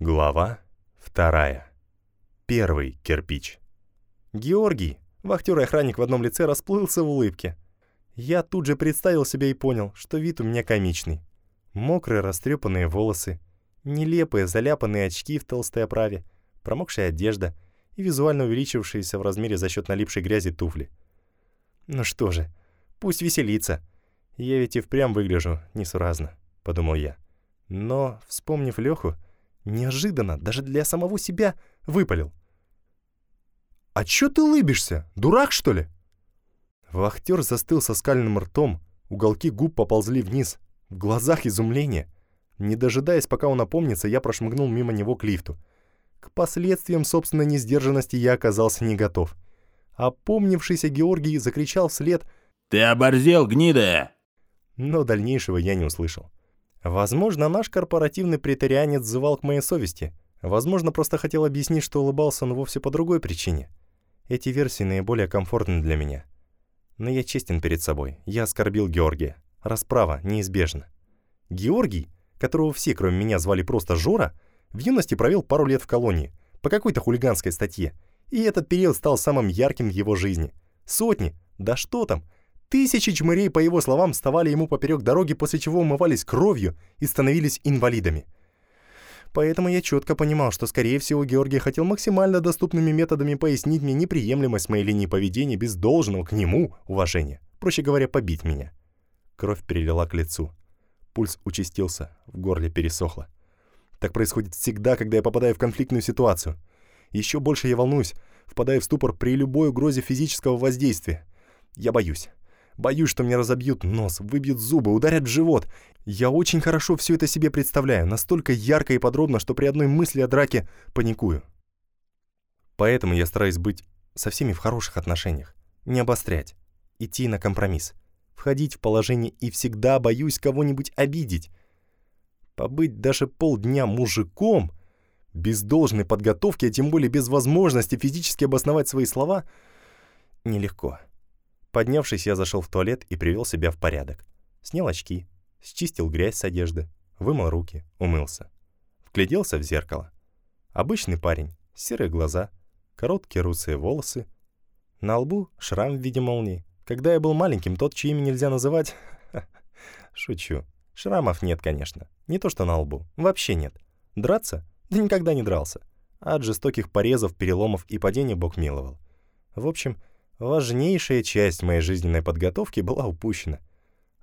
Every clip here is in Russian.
Глава вторая. Первый кирпич. Георгий, вахтер и охранник в одном лице, расплылся в улыбке. Я тут же представил себя и понял, что вид у меня комичный. Мокрые растрепанные волосы, нелепые заляпанные очки в толстой оправе, промокшая одежда и визуально увеличившиеся в размере за счет налипшей грязи туфли. Ну что же, пусть веселится. Я ведь и впрямь выгляжу несуразно, подумал я. Но, вспомнив Леху, Неожиданно, даже для самого себя, выпалил. «А чё ты улыбишься? Дурак, что ли?» Вахтер застыл со скальным ртом, уголки губ поползли вниз, в глазах изумление. Не дожидаясь, пока он опомнится, я прошмыгнул мимо него к лифту. К последствиям собственной несдержанности я оказался не готов. Опомнившийся Георгий закричал вслед «Ты оборзел, гнида!» Но дальнейшего я не услышал. Возможно, наш корпоративный претарианец звал к моей совести. Возможно, просто хотел объяснить, что улыбался он вовсе по другой причине. Эти версии наиболее комфортны для меня. Но я честен перед собой. Я оскорбил Георгия. Расправа неизбежна. Георгий, которого все, кроме меня, звали просто Жора, в юности провел пару лет в колонии, по какой-то хулиганской статье. И этот период стал самым ярким в его жизни. Сотни, да что там, Тысячи чмырей, по его словам, вставали ему поперек дороги, после чего умывались кровью и становились инвалидами. Поэтому я четко понимал, что, скорее всего, Георгий хотел максимально доступными методами пояснить мне неприемлемость моей линии поведения без должного к нему уважения. Проще говоря, побить меня. Кровь перелила к лицу. Пульс участился, в горле пересохло. Так происходит всегда, когда я попадаю в конфликтную ситуацию. Еще больше я волнуюсь, впадаю в ступор при любой угрозе физического воздействия. Я боюсь. Боюсь, что мне разобьют нос, выбьют зубы, ударят в живот. Я очень хорошо все это себе представляю, настолько ярко и подробно, что при одной мысли о драке паникую. Поэтому я стараюсь быть со всеми в хороших отношениях, не обострять, идти на компромисс, входить в положение и всегда боюсь кого-нибудь обидеть. Побыть даже полдня мужиком, без должной подготовки, а тем более без возможности физически обосновать свои слова, нелегко. Поднявшись, я зашел в туалет и привел себя в порядок. Снял очки, счистил грязь с одежды, вымыл руки, умылся. Вгляделся в зеркало. Обычный парень, серые глаза, короткие русые волосы. На лбу шрам в виде молнии. Когда я был маленьким, тот, чье имя нельзя называть... Шучу. Шрамов нет, конечно. Не то что на лбу. Вообще нет. Драться? Да никогда не дрался. От жестоких порезов, переломов и падений Бог миловал. В общем, Важнейшая часть моей жизненной подготовки была упущена.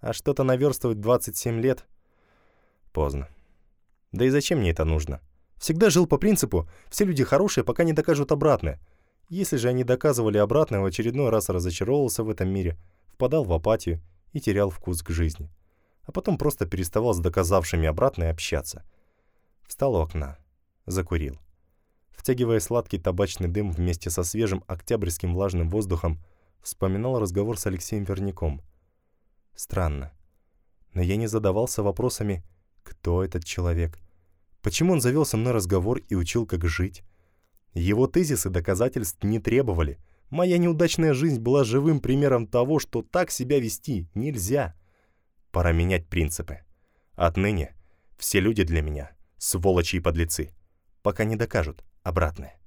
А что-то наверстывать 27 лет — поздно. Да и зачем мне это нужно? Всегда жил по принципу «все люди хорошие, пока не докажут обратное». Если же они доказывали обратное, в очередной раз разочаровывался в этом мире, впадал в апатию и терял вкус к жизни. А потом просто переставал с доказавшими обратное общаться. Встал у окна, закурил втягивая сладкий табачный дым вместе со свежим октябрьским влажным воздухом, вспоминал разговор с Алексеем Верняком. Странно. Но я не задавался вопросами «Кто этот человек?», Почему он завел со мной разговор и учил, как жить? Его тезисы доказательств не требовали. Моя неудачная жизнь была живым примером того, что так себя вести нельзя. Пора менять принципы. Отныне все люди для меня — сволочи и подлецы, пока не докажут обратное.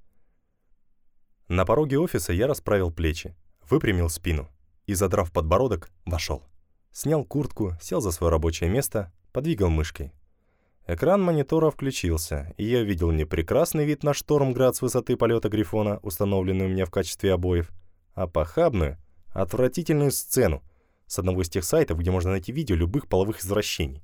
На пороге офиса я расправил плечи, выпрямил спину и, задрав подбородок, вошел. Снял куртку, сел за свое рабочее место, подвигал мышкой. Экран монитора включился, и я увидел не прекрасный вид на Штормград с высоты полета Грифона, установленный у меня в качестве обоев, а похабную, отвратительную сцену с одного из тех сайтов, где можно найти видео любых половых извращений.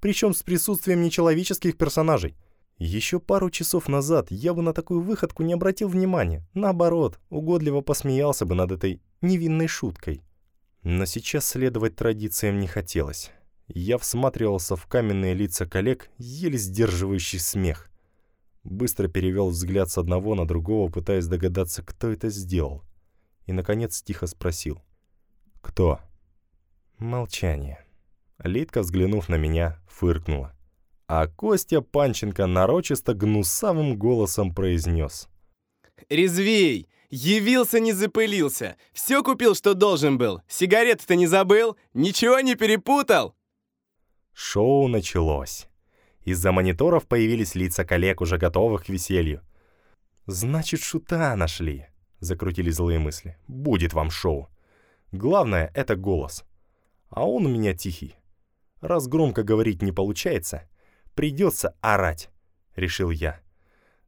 Причем с присутствием нечеловеческих персонажей — еще пару часов назад я бы на такую выходку не обратил внимания. Наоборот, угодливо посмеялся бы над этой невинной шуткой. Но сейчас следовать традициям не хотелось. Я всматривался в каменные лица коллег, еле сдерживающий смех. Быстро перевел взгляд с одного на другого, пытаясь догадаться, кто это сделал. И, наконец, тихо спросил. «Кто?» Молчание. Литка, взглянув на меня, фыркнула а Костя Панченко нарочисто гнусавым голосом произнес. «Резвей! Явился, не запылился! Все купил, что должен был! Сигареты-то не забыл? Ничего не перепутал?» Шоу началось. Из-за мониторов появились лица коллег, уже готовых к веселью. «Значит, шута нашли», — закрутили злые мысли. «Будет вам шоу. Главное — это голос. А он у меня тихий. Раз громко говорить не получается, придется орать», — решил я.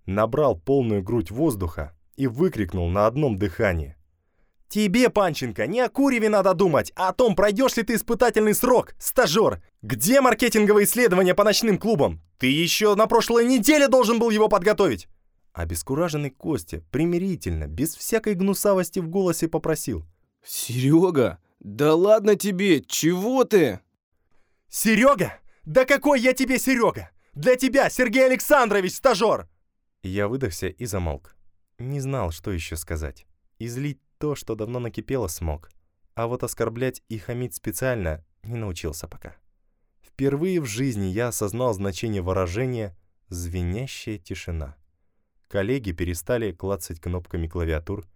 Набрал полную грудь воздуха и выкрикнул на одном дыхании. «Тебе, Панченко, не о Куреве надо думать, а о том, пройдешь ли ты испытательный срок, стажер! Где маркетинговые исследования по ночным клубам? Ты еще на прошлой неделе должен был его подготовить!» Обескураженный Костя примирительно, без всякой гнусавости в голосе попросил. Серега, да ладно тебе, чего ты? «Серега? Да какой я тебе Серега? Для тебя, Сергей Александрович, стажер!» Я выдохся и замолк. Не знал, что еще сказать. Излить то, что давно накипело, смог. А вот оскорблять и хамить специально не научился пока. Впервые в жизни я осознал значение выражения «звенящая тишина». Коллеги перестали клацать кнопками клавиатур,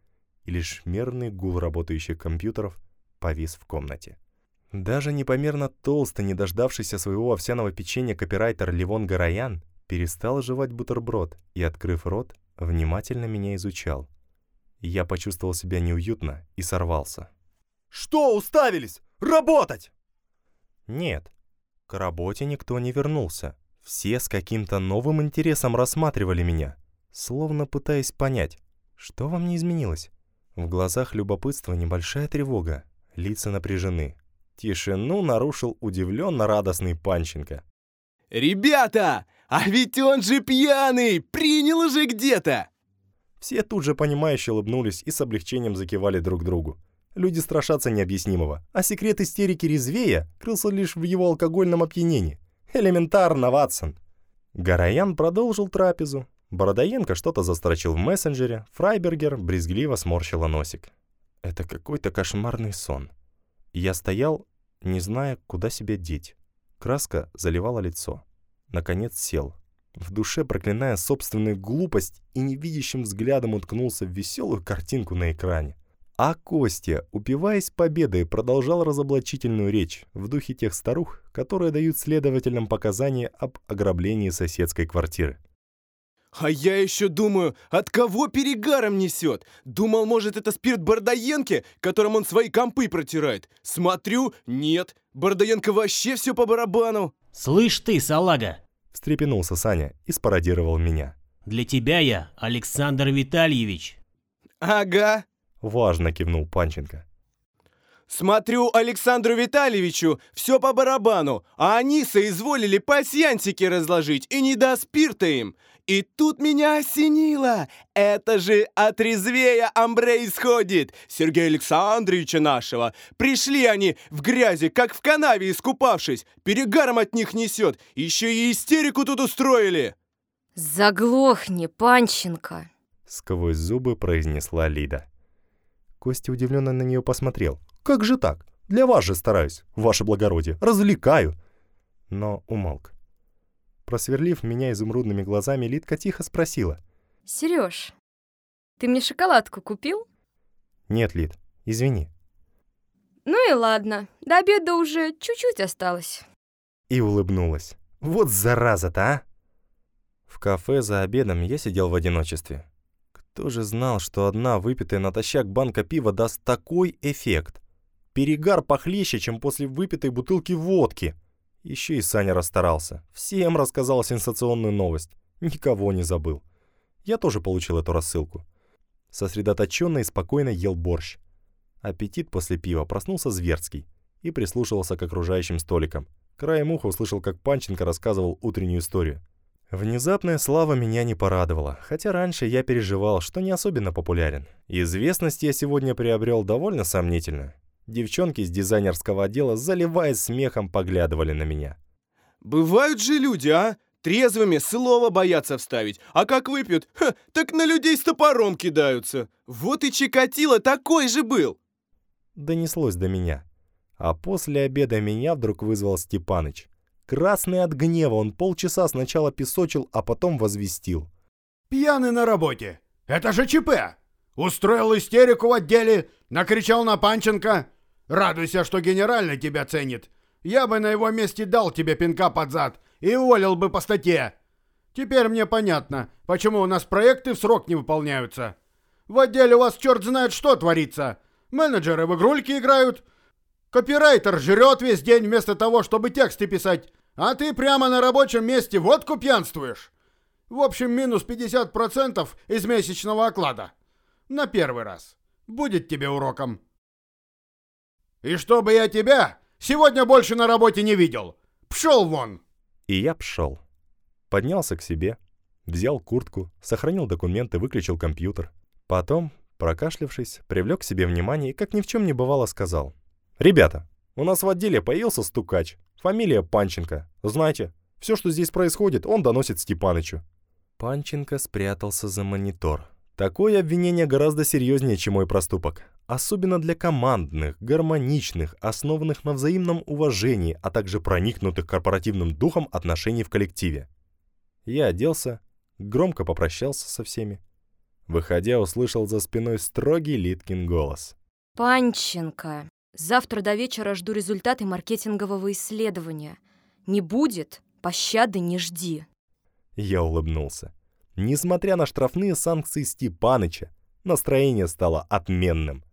и лишь мерный гул работающих компьютеров повис в комнате. Даже непомерно толстый, не дождавшийся своего овсяного печенья копирайтер Ливон Гараян перестал жевать бутерброд и, открыв рот, внимательно меня изучал. Я почувствовал себя неуютно и сорвался. «Что уставились? Работать!» Нет, к работе никто не вернулся. Все с каким-то новым интересом рассматривали меня, словно пытаясь понять, что во мне изменилось. В глазах любопытства небольшая тревога, лица напряжены. Тишину нарушил удивленно радостный Панченко. «Ребята, а ведь он же пьяный! Принял уже где-то!» Все тут же понимающе улыбнулись и с облегчением закивали друг другу. Люди страшатся необъяснимого, а секрет истерики резвея крылся лишь в его алкогольном опьянении. Элементарно, Ватсон. Гараян продолжил трапезу. Бородоенко что-то застрочил в мессенджере, Фрайбергер брезгливо сморщила носик. Это какой-то кошмарный сон. Я стоял, не зная, куда себя деть. Краска заливала лицо. Наконец сел, в душе проклиная собственную глупость и невидящим взглядом уткнулся в веселую картинку на экране. А Костя, упиваясь победой, продолжал разоблачительную речь в духе тех старух, которые дают следователям показания об ограблении соседской квартиры. А я еще думаю, от кого перегаром несет? Думал, может, это спирт Бардаенки, которым он свои компы протирает. Смотрю, нет. Бардаенко вообще все по барабану. Слышь ты, салага, Встрепенулся Саня и спародировал меня. Для тебя я Александр Витальевич. Ага. Важно кивнул Панченко. Смотрю Александру Витальевичу все по барабану, а они соизволили пасьянсики разложить и не до спирта им. И тут меня осенило. Это же от резвея амбре исходит, Сергея Александровича нашего. Пришли они в грязи, как в канаве искупавшись. Перегаром от них несет. Еще и истерику тут устроили. Заглохни, Панченко. Сквозь зубы произнесла Лида. Костя удивленно на нее посмотрел. «Как же так? Для вас же стараюсь, ваше благородие, развлекаю!» Но умолк. Просверлив меня изумрудными глазами, Лидка тихо спросила. Сереж, ты мне шоколадку купил? «Нет, Лид, извини». Ну и ладно, до обеда уже чуть-чуть осталось. И улыбнулась. «Вот зараза-то, а!» В кафе за обедом я сидел в одиночестве. Кто же знал, что одна выпитая натощак банка пива даст такой эффект? Перегар похлеще, чем после выпитой бутылки водки. Еще и Саня расстарался. Всем рассказал сенсационную новость. Никого не забыл. Я тоже получил эту рассылку. Сосредоточенно и спокойно ел борщ. Аппетит после пива проснулся зверский и прислушивался к окружающим столикам. Краем уха услышал, как Панченко рассказывал утреннюю историю. Внезапная слава меня не порадовала, хотя раньше я переживал, что не особенно популярен. Известность я сегодня приобрел довольно сомнительно. Девчонки из дизайнерского отдела, заливаясь смехом, поглядывали на меня. Бывают же люди, а? Трезвыми слово боятся вставить, а как выпьют, ха, так на людей с топором кидаются. Вот и Чикатило такой же был. Донеслось до меня. А после обеда меня вдруг вызвал Степаныч. Красный от гнева, он полчаса сначала песочил, а потом возвестил. Пьяный на работе. Это же ЧП. Устроил истерику в отделе, накричал на Панченко. Радуйся, что генеральный тебя ценит. Я бы на его месте дал тебе пинка под зад и уволил бы по статье. Теперь мне понятно, почему у нас проекты в срок не выполняются. В отделе у вас черт знает что творится. Менеджеры в игрульки играют. Копирайтер жрет весь день вместо того, чтобы тексты писать. А ты прямо на рабочем месте водку пьянствуешь. В общем, минус 50% из месячного оклада. На первый раз. Будет тебе уроком. И чтобы я тебя сегодня больше на работе не видел. Пшел вон! И я пшел. Поднялся к себе, взял куртку, сохранил документы, выключил компьютер. Потом, прокашлявшись, привлек к себе внимание и, как ни в чем не бывало, сказал. «Ребята, у нас в отделе появился стукач. Фамилия Панченко. Знаете, все, что здесь происходит, он доносит Степанычу». Панченко спрятался за монитор. Такое обвинение гораздо серьезнее, чем мой проступок. Особенно для командных, гармоничных, основанных на взаимном уважении, а также проникнутых корпоративным духом отношений в коллективе. Я оделся, громко попрощался со всеми. Выходя, услышал за спиной строгий Литкин голос. Панченко, завтра до вечера жду результаты маркетингового исследования. Не будет, пощады не жди. Я улыбнулся. Несмотря на штрафные санкции Степаныча, настроение стало отменным.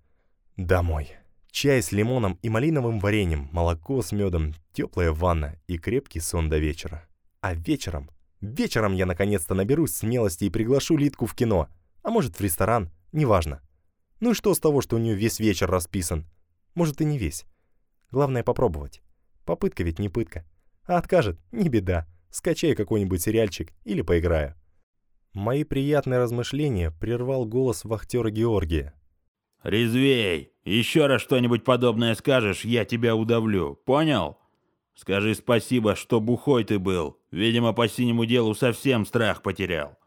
Домой. Чай с лимоном и малиновым вареньем, молоко с медом, теплая ванна и крепкий сон до вечера. А вечером, вечером я наконец-то наберусь смелости и приглашу Литку в кино, а может в ресторан, неважно. Ну и что с того, что у нее весь вечер расписан? Может и не весь. Главное попробовать. Попытка ведь не пытка. А откажет, не беда. Скачай какой-нибудь сериальчик или поиграю. Мои приятные размышления прервал голос вахтера Георгия. «Резвей! Еще раз что-нибудь подобное скажешь, я тебя удавлю. Понял? Скажи спасибо, что бухой ты был. Видимо, по синему делу совсем страх потерял».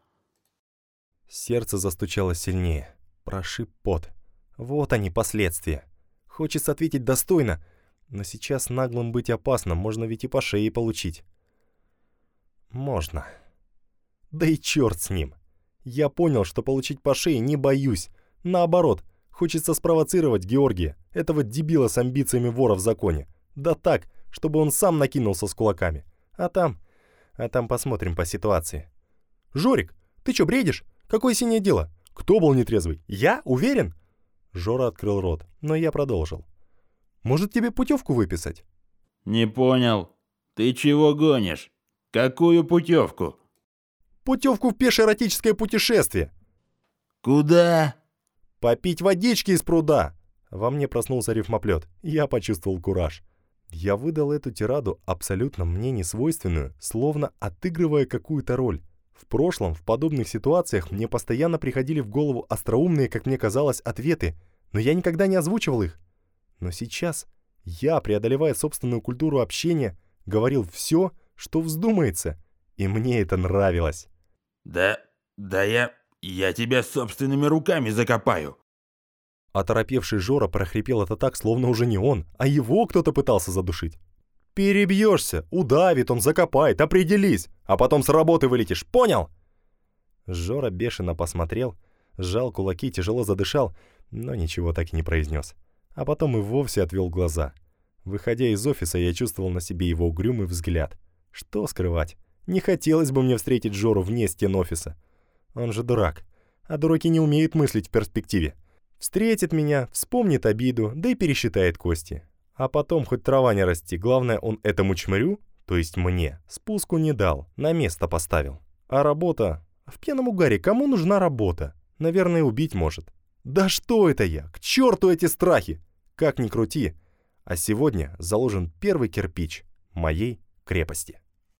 Сердце застучало сильнее. Прошиб пот. Вот они, последствия. Хочется ответить достойно, но сейчас наглым быть опасно, можно ведь и по шее получить. Можно. Да и черт с ним. Я понял, что получить по шее не боюсь. Наоборот, хочется спровоцировать Георгия, этого дебила с амбициями вора в законе. Да так, чтобы он сам накинулся с кулаками. А там... А там посмотрим по ситуации. «Жорик, ты чё, бредишь? Какое синее дело? Кто был нетрезвый? Я? Уверен?» Жора открыл рот, но я продолжил. «Может, тебе путевку выписать?» «Не понял. Ты чего гонишь? Какую путевку?» Путевку в пешее эротическое путешествие. Куда? Попить водички из пруда. Во мне проснулся рифмоплет. Я почувствовал кураж. Я выдал эту тираду абсолютно мне несвойственную, словно отыгрывая какую-то роль. В прошлом, в подобных ситуациях, мне постоянно приходили в голову остроумные, как мне казалось, ответы, но я никогда не озвучивал их. Но сейчас я, преодолевая собственную культуру общения, говорил все, что вздумается, и мне это нравилось. Да, да я... я тебя собственными руками закопаю. Оторопевший Жора прохрипел это так, словно уже не он, а его кто-то пытался задушить. «Перебьешься, удавит, он закопает, определись, а потом с работы вылетишь, понял?» Жора бешено посмотрел, сжал кулаки, тяжело задышал, но ничего так и не произнес. А потом и вовсе отвел глаза. Выходя из офиса, я чувствовал на себе его угрюмый взгляд. Что скрывать? Не хотелось бы мне встретить Жору вне стен офиса. Он же дурак. А дураки не умеют мыслить в перспективе. Встретит меня, вспомнит обиду, да и пересчитает кости. А потом хоть трава не расти, главное, он этому чмырю, то есть мне, спуску не дал, на место поставил. А работа? В пьяном угаре кому нужна работа? Наверное, убить может. Да что это я? К черту эти страхи! Как ни крути. А сегодня заложен первый кирпич моей крепости.